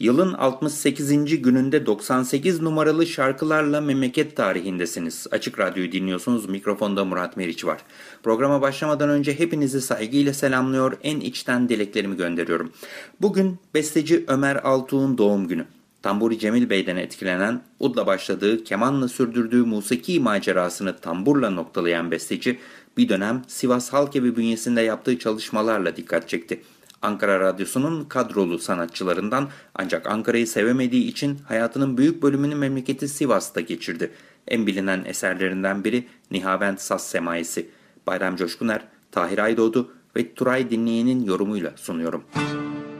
Yılın 68. gününde 98 numaralı şarkılarla memleket tarihindesiniz. Açık Radyo'yu dinliyorsunuz. Mikrofonda Murat Meriç var. Programa başlamadan önce hepinizi saygıyla selamlıyor, en içten dileklerimi gönderiyorum. Bugün besteci Ömer Altuğ'un doğum günü. Tamburi Cemil Bey'den etkilenen, udla başladığı, kemanla sürdürdüğü musiki macerasını tamburla noktalayan besteci, bir dönem Sivas Halk Evi bünyesinde yaptığı çalışmalarla dikkat çekti. Ankara Radyosu'nun kadrolu sanatçılarından ancak Ankara'yı sevemediği için hayatının büyük bölümünü memleketi Sivas'ta geçirdi. En bilinen eserlerinden biri Nihavent Saz Semaisi. Bayram Coşkuner, Tahir Aydoğdu ve Turay Dinleyen'in yorumuyla sunuyorum. Müzik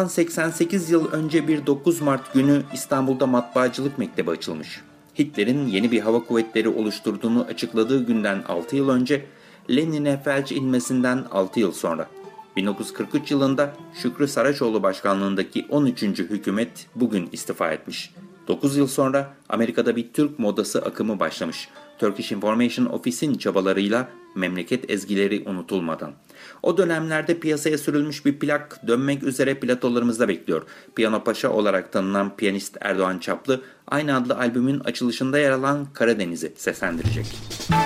Bundan 88 yıl önce bir 9 Mart günü İstanbul'da matbaacılık mektebi açılmış. Hitler'in yeni bir hava kuvvetleri oluşturduğunu açıkladığı günden 6 yıl önce Lenin'e felç inmesinden 6 yıl sonra 1943 yılında Şükrü Saraçoğlu başkanlığındaki 13. hükümet bugün istifa etmiş. 9 yıl sonra Amerika'da bir Türk modası akımı başlamış. Turkish Information Office'in çabalarıyla memleket ezgileri unutulmadan. O dönemlerde piyasaya sürülmüş bir plak dönmek üzere platolarımızda bekliyor. Piyano Paşa olarak tanınan piyanist Erdoğan Çaplı aynı adlı albümün açılışında yer alan Karadeniz'i seslendirecek. Müzik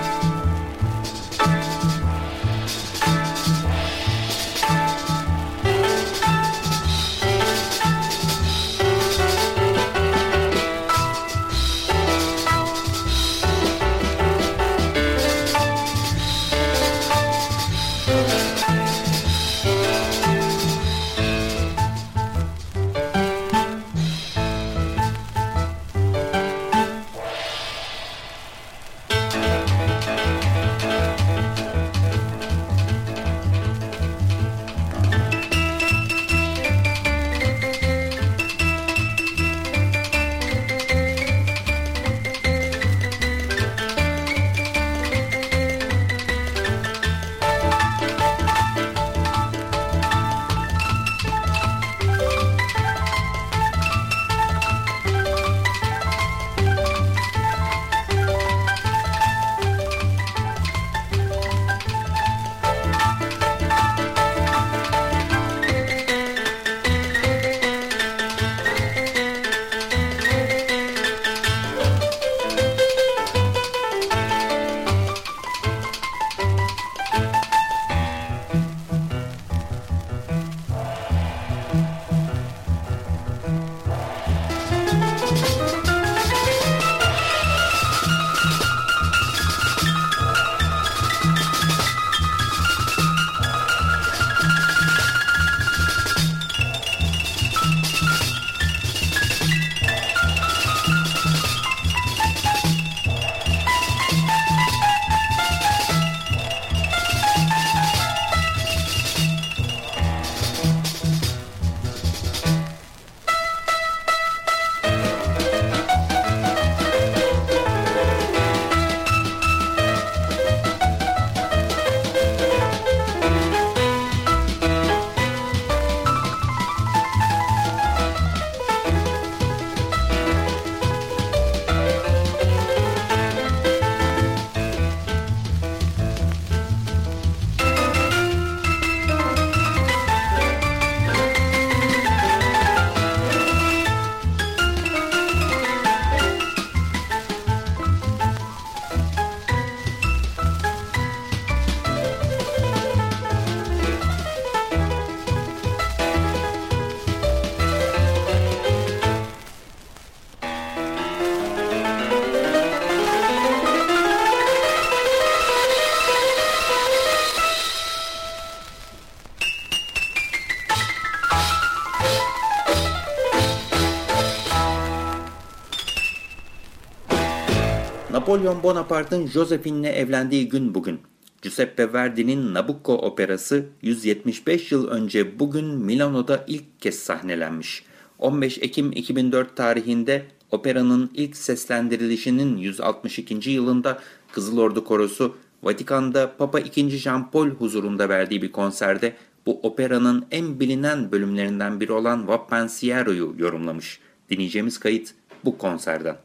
Napolyon Bonaparte'ın Josephine'le evlendiği gün bugün. Giuseppe Verdi'nin Nabucco operası 175 yıl önce bugün Milano'da ilk kez sahnelenmiş. 15 Ekim 2004 tarihinde operanın ilk seslendirilişinin 162. yılında Kızıl Ordu Korosu Vatikan'da Papa II. Jean Paul huzurunda verdiği bir konserde bu operanın en bilinen bölümlerinden biri olan Va Pensiero'yu yorumlamış. Dinleyeceğimiz kayıt bu konserden.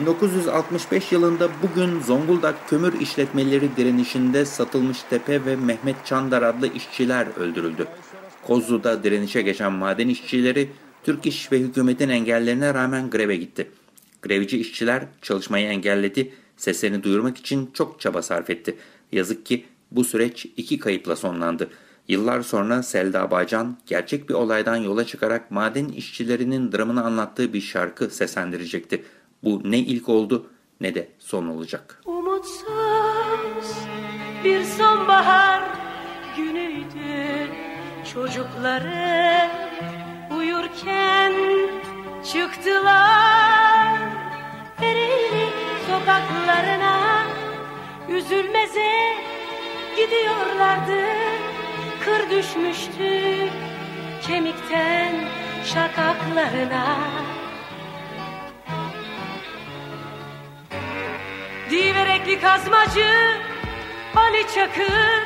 1965 yılında bugün Zonguldak Kömür İşletmeleri direnişinde Satılmış Tepe ve Mehmet Çandar adlı işçiler öldürüldü. Kozlu'da direnişe geçen maden işçileri Türk İş ve hükümetin engellerine rağmen greve gitti. Grevci işçiler çalışmayı engelledi, seslerini duyurmak için çok çaba sarf etti. Yazık ki bu süreç iki kayıpla sonlandı. Yıllar sonra Selda Bağcan gerçek bir olaydan yola çıkarak maden işçilerinin dramını anlattığı bir şarkı seslendirecekti. Bu ne ilk oldu ne de son olacak. Umutsuz bir sonbahar günüydü. Çocukları uyurken çıktılar. Ereğli sokaklarına Üzülmeze gidiyorlardı. Kır düşmüştü kemikten şakaklarına Diverekli kazmacı Ali Çakır.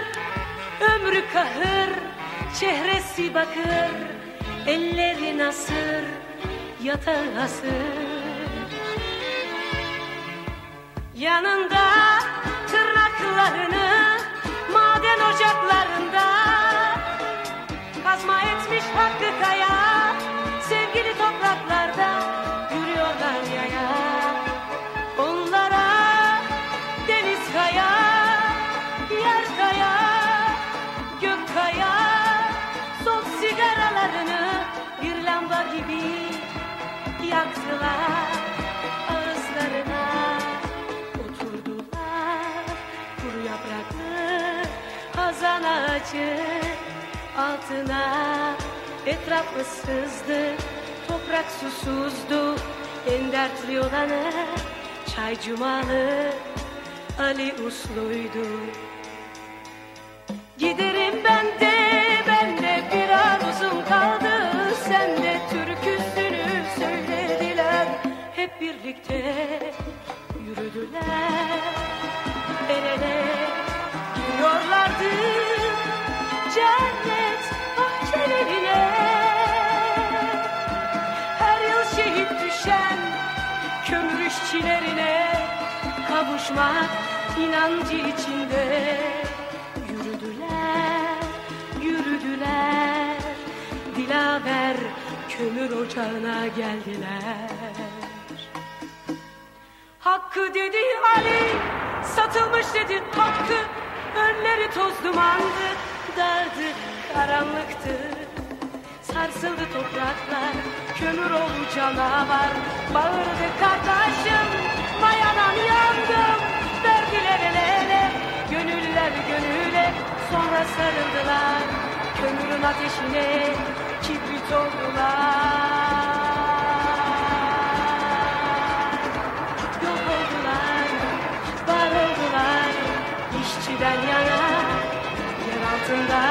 Ömrü kahır, çehresi bakır, elleri nasır, yatağı hasır. Yanında tırnaklarını maden ocaklarında kazma etmiş hakkı kaya yaktılar ağızlarına. Oturdular kuru yapraklı hazan altına. Etraf ıssızdı toprak susuzdu. En dertli olanı çay cumalı Ali usluydu. Giderim ben de birlikte yürüdüler. El ele gidiyorlardı cennet bahçelerine. Her yıl şehit düşen kömür işçilerine kavuşmak inancı içinde yürüdüler yürüdüler. Dilaver kömür ocağına geldiler Hakkı dedi Ali. Satılmış dedi hakkı. Önleri toz dumandı dardı karanlıktı. Sarsıldı topraklar kömür oldu canavar. Bağırdı kardeşim mayadan yandım. Verdiler el ele gönüller gönüle. Sonra sarıldılar kömürün ateşine kibrit oldular işçiden yana yer altında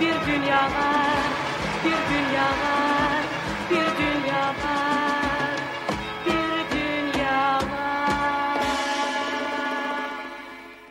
bir dünya var, bir dünya var, bir dünya var, bir dünya var.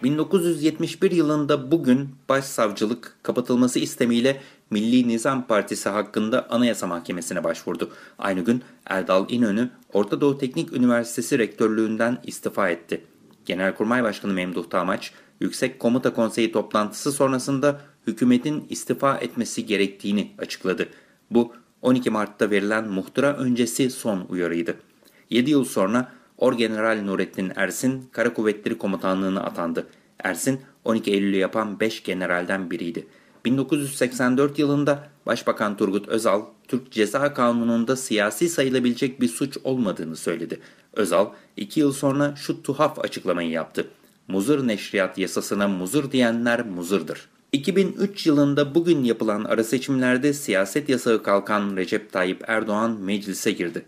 1971 yılında bugün başsavcılık kapatılması istemiyle Milli Nizam Partisi hakkında Anayasa Mahkemesi'ne başvurdu. Aynı gün Erdal İnönü Orta Doğu Teknik Üniversitesi rektörlüğünden istifa etti. Genelkurmay Başkanı Memduh Tamaç, Yüksek Komuta Konseyi toplantısı sonrasında hükümetin istifa etmesi gerektiğini açıkladı. Bu 12 Mart'ta verilen muhtıra öncesi son uyarıydı. 7 yıl sonra Orgeneral Nurettin Ersin Kara Kuvvetleri Komutanlığı'na atandı. Ersin 12 Eylül'ü yapan 5 generalden biriydi. 1984 yılında Başbakan Turgut Özal, Türk Ceza Kanunu'nda siyasi sayılabilecek bir suç olmadığını söyledi. Özal, 2 yıl sonra şu tuhaf açıklamayı yaptı. Muzır Neşriyat yasasına muzır diyenler muzırdır. 2003 yılında bugün yapılan ara seçimlerde siyaset yasağı kalkan Recep Tayyip Erdoğan meclise girdi.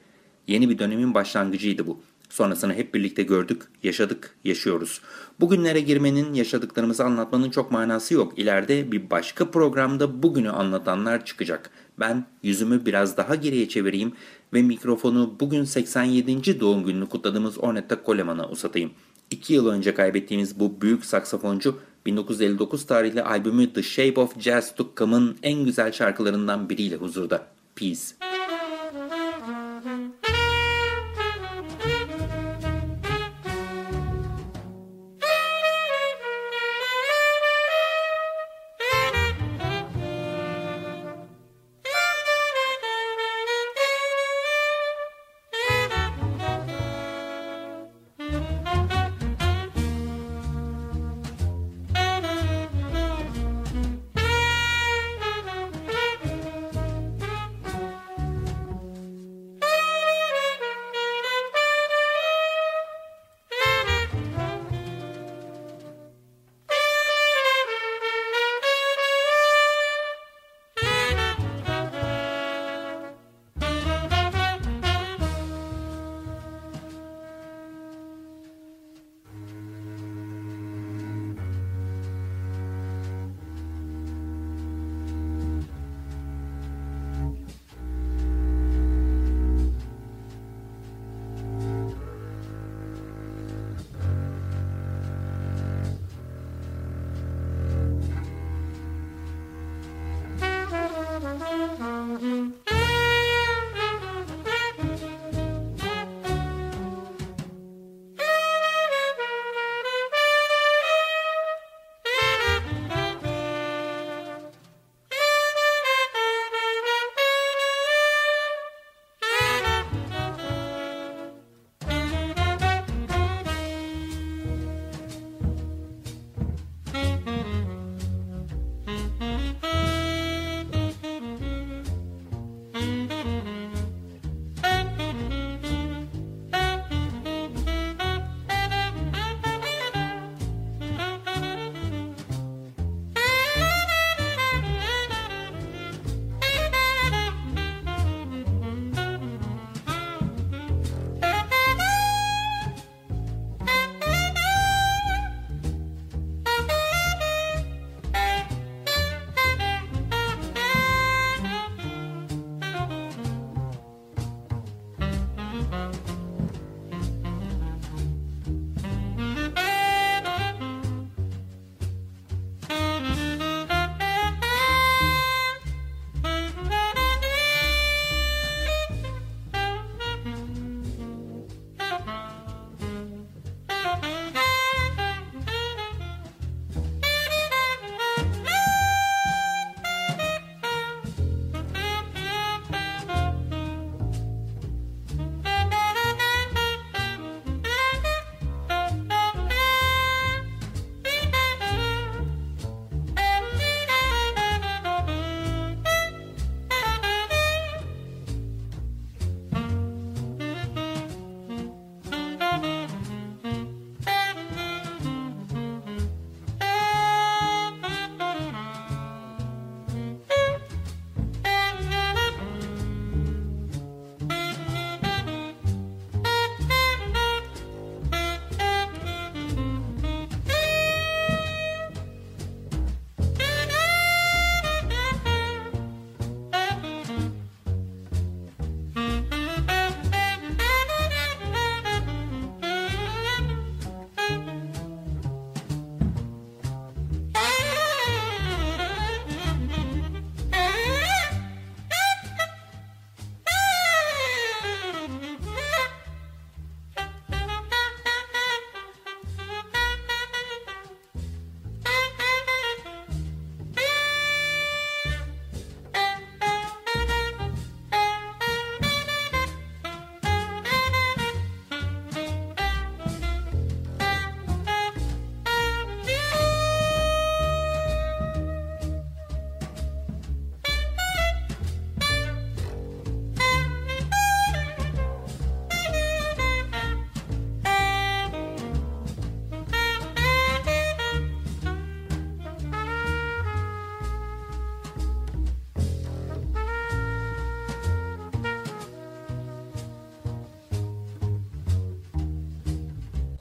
Yeni bir dönemin başlangıcıydı bu. Sonrasını hep birlikte gördük, yaşadık, yaşıyoruz. Bugünlere girmenin, yaşadıklarımızı anlatmanın çok manası yok. İleride bir başka programda bugünü anlatanlar çıkacak. Ben yüzümü biraz daha geriye çevireyim ve mikrofonu bugün 87. doğum gününü kutladığımız Ornetta Coleman'a uzatayım. İki yıl önce kaybettiğimiz bu büyük saksafoncu 1959 tarihli albümü The Shape of Jazz to Come'ın en güzel şarkılarından biriyle huzurda. Peace.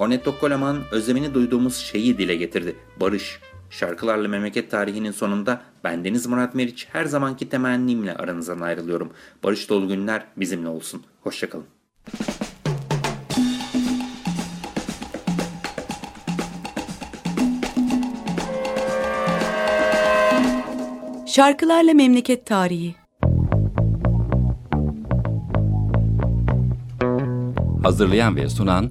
Ornetto Coleman özlemini duyduğumuz şeyi dile getirdi. Barış. Şarkılarla memleket tarihinin sonunda bendeniz Murat Meriç her zamanki temennimle aranızdan ayrılıyorum. Barış dolu günler bizimle olsun. Hoşçakalın. Şarkılarla Memleket Tarihi Hazırlayan ve sunan